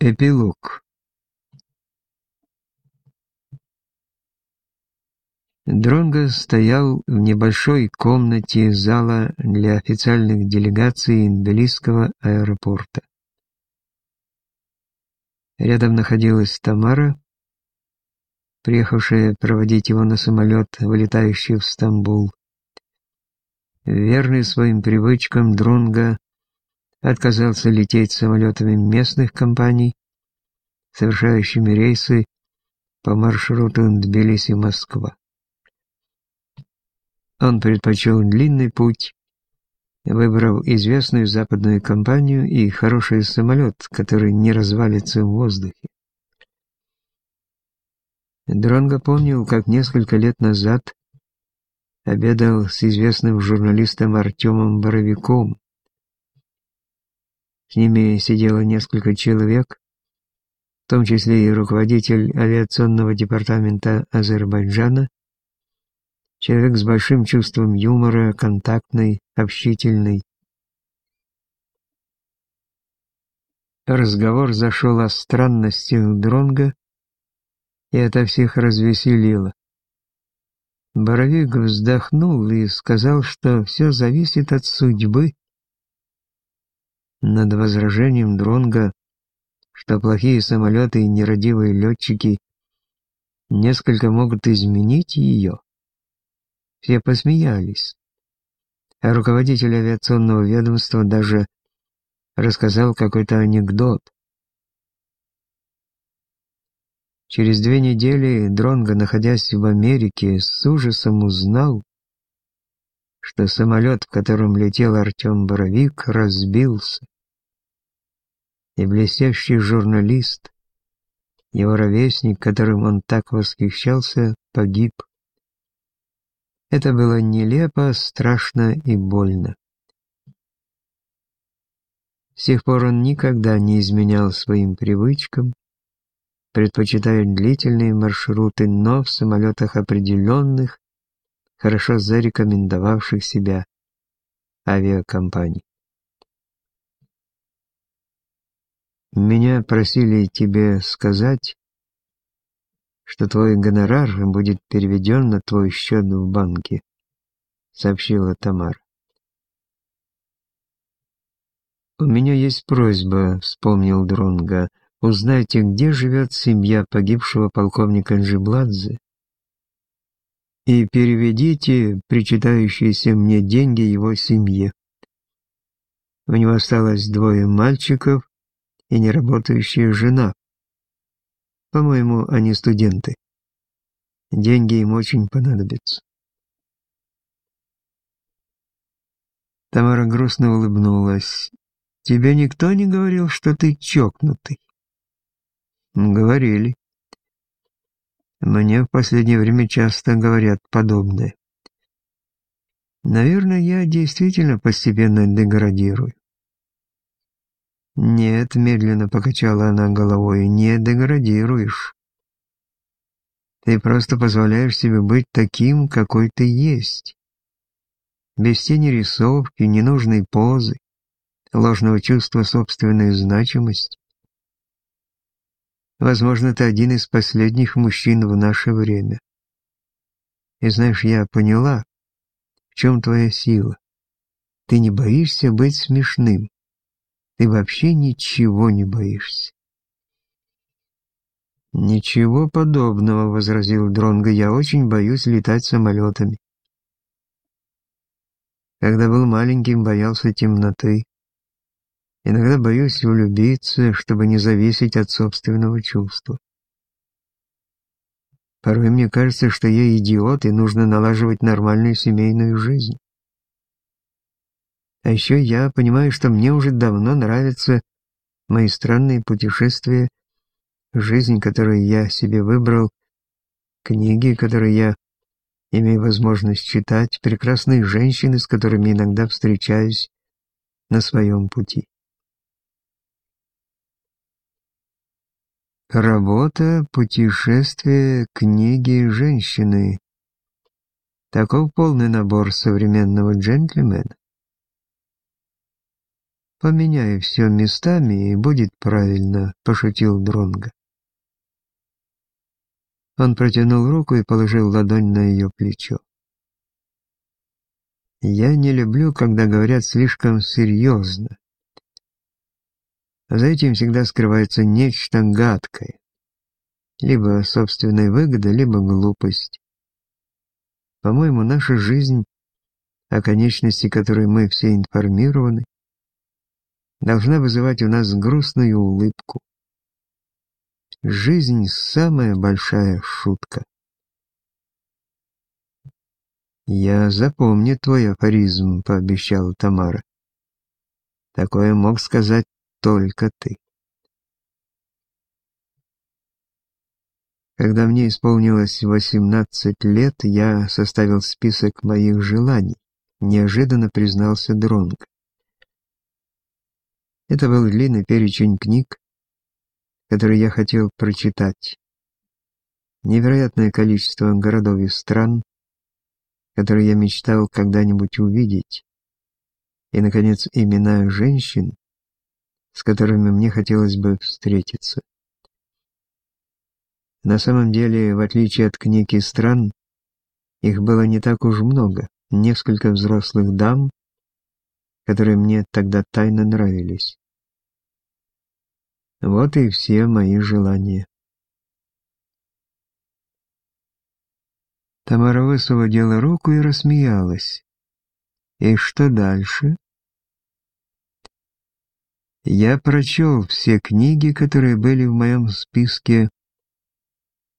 Эпилог Дронго стоял в небольшой комнате зала для официальных делегаций Тбилисского аэропорта. Рядом находилась Тамара, приехавшая проводить его на самолет, вылетающий в Стамбул. Верный своим привычкам Дронго отказался лететь самолетами местных компаний, совершающими рейсы по маршруту Тбилиси-Москва. Он предпочел длинный путь, выбрав известную западную компанию и хороший самолет, который не развалится в воздухе. Дронго помнил, как несколько лет назад обедал с известным журналистом Артемом Боровиком. С ними сидело несколько человек, в том числе и руководитель авиационного департамента Азербайджана, Человек с большим чувством юмора, контактный, общительный. Разговор зашел о странностях Дронга, и это всех развеселило. Боровик вздохнул и сказал, что все зависит от судьбы. Над возражением Дронга, что плохие самолеты и нерадивые летчики несколько могут изменить ее, все посмеялись. А руководитель авиационного ведомства даже рассказал какой-то анекдот. Через две недели Дронго, находясь в Америке, с ужасом узнал, что самолет, в котором летел Артем Боровик, разбился. И блестящий журналист, его ровесник, которым он так восхищался, погиб. Это было нелепо, страшно и больно. С тех пор он никогда не изменял своим привычкам, предпочитая длительные маршруты, но в самолетах определенных, хорошо зарекомендовавших себя авиакомпаний. Меня просили тебе сказать, что твой гонорар будет переведен на твой счет в банке», — сообщила Тамара. «У меня есть просьба», — вспомнил Дронга. «Узнайте, где живет семья погибшего полковника Джибладзе, и переведите причитающиеся мне деньги его семье. У него осталось двое мальчиков и неработающая жена. По-моему, они студенты. Деньги им очень понадобятся. Тамара грустно улыбнулась. «Тебе никто не говорил, что ты чокнутый?» «Говорили. Мне в последнее время часто говорят подобное. Наверное, я действительно постепенно деградирую. «Нет», — медленно покачала она головой, — «не деградируешь. Ты просто позволяешь себе быть таким, какой ты есть. Без тени рисовки, ненужной позы, ложного чувства собственной значимости. Возможно, ты один из последних мужчин в наше время. И знаешь, я поняла, в чем твоя сила. Ты не боишься быть смешным. Ты вообще ничего не боишься. «Ничего подобного», — возразил Дронго, — «я очень боюсь летать самолетами». Когда был маленьким, боялся темноты. Иногда боюсь влюбиться, чтобы не зависеть от собственного чувства. Порой мне кажется, что я идиот, и нужно налаживать нормальную семейную жизнь. А еще я понимаю, что мне уже давно нравятся мои странные путешествия, жизнь, которую я себе выбрал, книги, которые я имею возможность читать, прекрасные женщины, с которыми иногда встречаюсь на своем пути. Работа, путешествия, книги, женщины. Таков полный набор современного джентльмена. поменяй все местами, и будет правильно», — пошутил Дронго. Он протянул руку и положил ладонь на ее плечо. «Я не люблю, когда говорят слишком серьезно. За этим всегда скрывается нечто гадкое. Либо собственная выгода, либо глупость. По-моему, наша жизнь, о конечности которой мы все информированы, должна вызывать у нас грустную улыбку. Жизнь — самая большая шутка. «Я запомню твой афоризм», — пообещала Тамара. «Такое мог сказать только ты». Когда мне исполнилось 18 лет, я составил список моих желаний, неожиданно признался Дронг. Это был длинный перечень книг, который я хотел прочитать. Невероятное количество городов и стран, которые я мечтал когда-нибудь увидеть. И, наконец, имена женщин, с которыми мне хотелось бы встретиться. На самом деле, в отличие от книг и стран, их было не так уж много, несколько взрослых дам, которые мне тогда тайно нравились. Вот и все мои желания. Тамара высвободила руку и рассмеялась. И что дальше? Я прочел все книги, которые были в моем списке,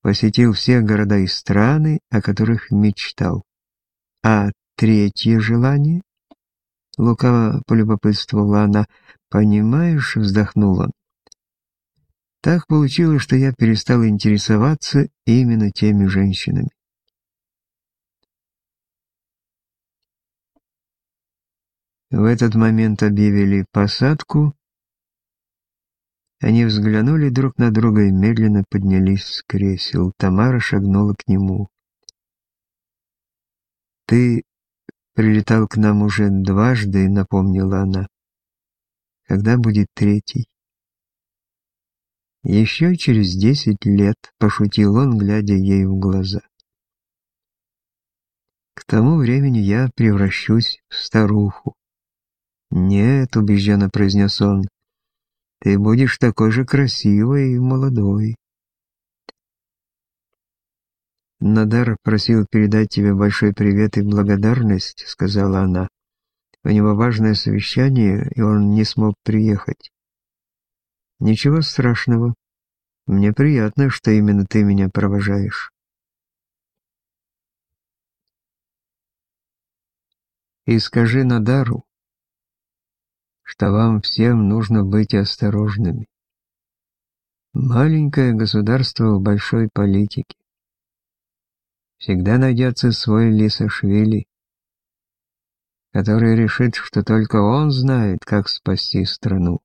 посетил все города и страны, о которых мечтал. А третье желание? Лукаво полюбопытствовала она. «Понимаешь», — он, так получилось, что я перестал интересоваться именно теми женщинами. В этот момент объявили посадку. Они взглянули друг на друга и медленно поднялись с кресел. Тамара шагнула к нему. «Ты прилетал к нам уже дважды», — напомнила она. «Когда будет третий?» Еще через десять лет, пошутил он, глядя ей в глаза. К тому времени я превращусь в старуху. Нет, убежденно произнес он, ты будешь такой же красивой и молодой. Надар просил передать тебе большой привет и благодарность, сказала она. У него важное совещание, и он не смог приехать. Ничего страшного. Мне приятно, что именно ты меня провожаешь. И скажи Надару, что вам всем нужно быть осторожными. Маленькое государство в большой политике. Всегда найдется свой Лисашвили, который решит, что только он знает, как спасти страну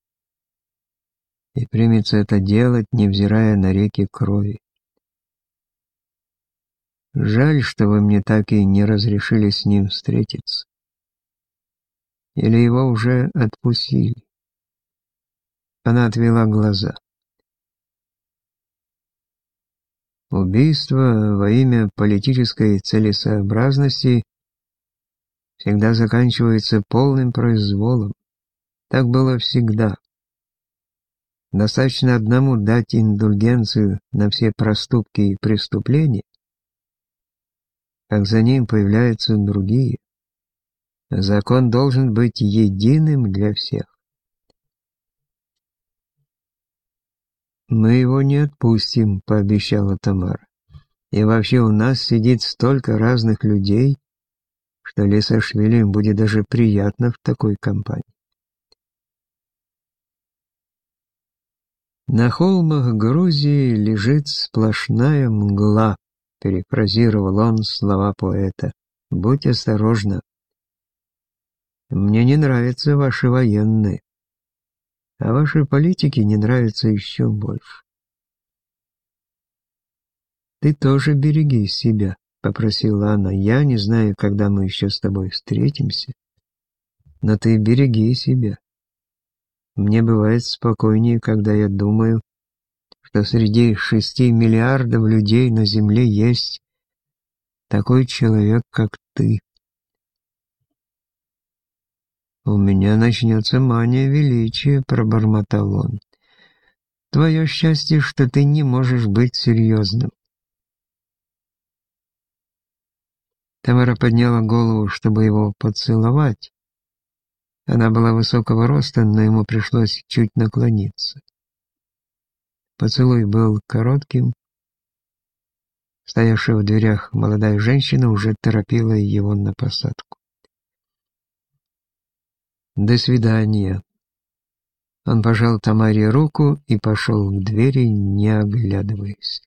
и примется это делать, невзирая на реки крови. Жаль, что вы мне так и не разрешили с ним встретиться. Или его уже отпустили. Она отвела глаза. Убийство во имя политической целесообразности всегда заканчивается полным произволом. Так было всегда. Достаточно одному дать индульгенцию на все проступки и преступления, как за ним появляются другие. Закон должен быть единым для всех. «Мы его не отпустим», — пообещала Тамара. «И вообще у нас сидит столько разных людей, что Лесашвили будет даже приятно в такой компании». На холмах Грузии лежит сплошная мгла, перефразировал он слова поэта. Будь осторожна. Мне не нравятся ваши военные, а ваши политики не нравятся еще больше. Ты тоже береги себя, попросила она. Я не знаю, когда мы еще с тобой встретимся, но ты береги себя. Мне бывает спокойнее, когда я думаю, что среди шести миллиардов людей на Земле есть такой человек, как ты. «У меня начнется мания величия», — пробормотал он. «Твое счастье, что ты не можешь быть серьезным». Тамара подняла голову, чтобы его поцеловать. Она была высокого роста, но ему пришлось чуть наклониться. Поцелуй был коротким. Стоявшая в дверях молодая женщина уже торопила его на посадку. «До свидания». Он пожал Тамаре руку и пошел к двери, не оглядываясь.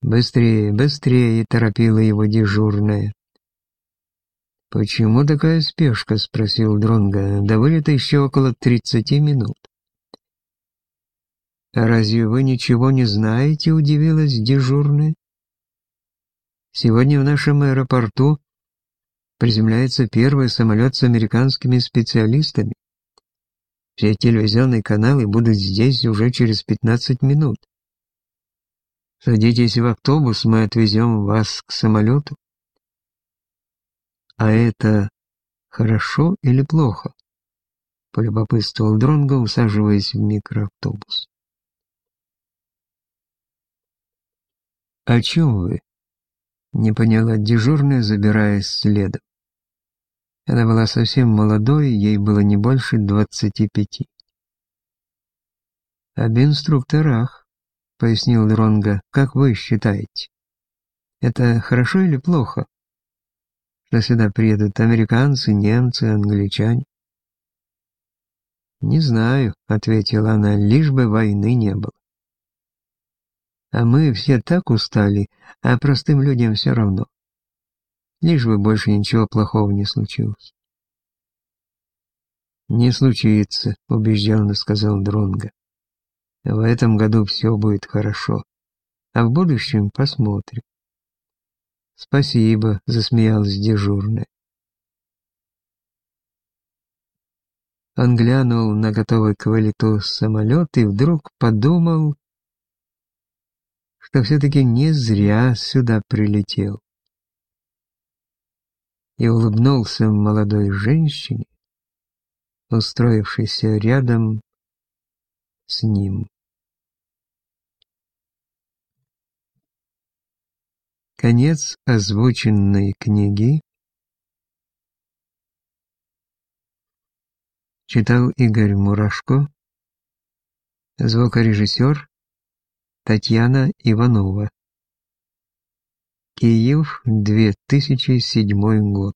«Быстрее, быстрее!» — торопила его дежурная. «Почему такая спешка?» — спросил Дронга. «До вылета еще около тридцати минут». «А разве вы ничего не знаете?» — удивилась дежурная. «Сегодня в нашем аэропорту приземляется первый самолет с американскими специалистами. Все телевизионные каналы будут здесь уже через пятнадцать минут. Садитесь в автобус, мы отвезем вас к самолету. А это хорошо или плохо? Полюбопытствовал Дронго, усаживаясь в микроавтобус. «О чем вы?» Не поняла дежурная, забираясь следом. Она была совсем молодой, ей было не больше двадцати пяти. «Об инструкторах», — пояснил Дронга. «Как вы считаете, это хорошо или плохо, что сюда приедут американцы, немцы, англичане?» «Не знаю», — ответила она, — «лишь бы войны не было». «А мы все так устали, а простым людям все равно. Лишь бы больше ничего плохого не случилось». «Не случится», — убежденно сказал Дронга. В этом году все будет хорошо, а в будущем посмотрим. Спасибо, засмеялась дежурная. Он глянул на готовый к вылету самолет и вдруг подумал, что все-таки не зря сюда прилетел. И улыбнулся молодой женщине, устроившейся рядом с ним. Конец озвученной книги читал Игорь Мурашко, звукорежиссер Татьяна Иванова. Киев, 2007 год.